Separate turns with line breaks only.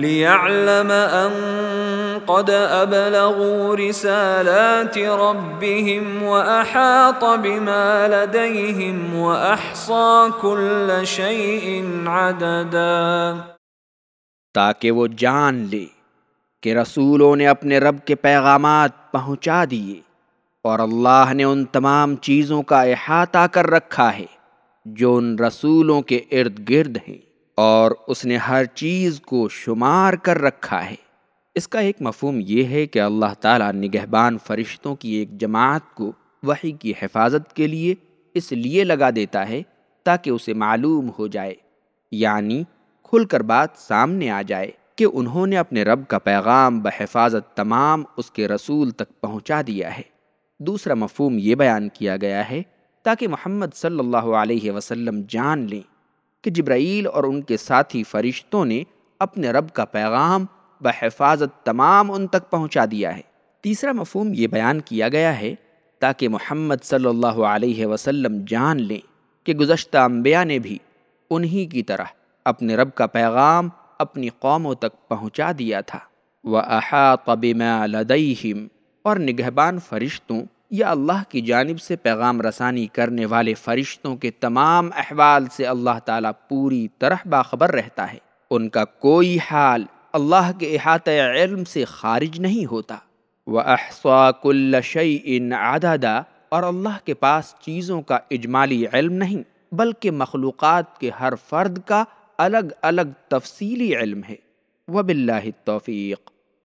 ليعلم أن قد أبلغوا رسالات ربهم وأحاط بما لديهم وأحصى كل شيء عددا۔
تاکہ وہ جان لے کہ رسولوں نے اپنے رب کے پیغامات پہنچا دیے اور اللہ نے ان تمام چیزوں کا احاطہ کر رکھا ہے جو ان رسولوں کے ارد گرد ہیں۔ اور اس نے ہر چیز کو شمار کر رکھا ہے۔ اس کا ایک مفہوم یہ ہے کہ اللہ تعالیٰ نگہبان فرشتوں کی ایک جماعت کو وحی کی حفاظت کے لیے اس لیے لگا دیتا ہے تاکہ اسے معلوم ہو جائے یعنی کھل کر بات سامنے آ جائے کہ انہوں نے اپنے رب کا پیغام بحفاظت تمام اس کے رسول تک پہنچا دیا ہے۔ دوسرا مفہوم یہ بیان کیا گیا ہے تاکہ محمد صلی اللہ علیہ وسلم جان لیں کہ جبرائیل اور ان کے ساتھی فرشتوں نے اپنے رب کا پیغام بحفاظت تمام ان تک پہنچا دیا ہے۔ تیسرا مفہوم یہ بیان کیا گیا ہے، تاکہ محمد صلی اللہ علیہ وسلم جان لیں کہ گزشتہ انبیاء نے بھی انہی کی طرح اپنے رب کا پیغام اپنی قوموں تک پہنچا دیا تھا۔ وہ بِمَا لَدَيْهِمْ اور نگہبان فرشتوں یا اللہ کی جانب سے پیغام رسانی کرنے والے فرشتوں کے تمام احوال سے اللہ تعالیٰ پوری طرح باخبر رہتا ہے۔ ان کا کوئی حال اللہ کے احاطۂ علم سے خارج نہیں ہوتا۔ وہ احسا کل شعی عددا اور اللہ کے پاس چیزوں کا اجمالی علم نہیں، بلکہ مخلوقات کے ہر فرد کا الگ الگ تفصیلی علم ہے۔ وب اللہ توفیق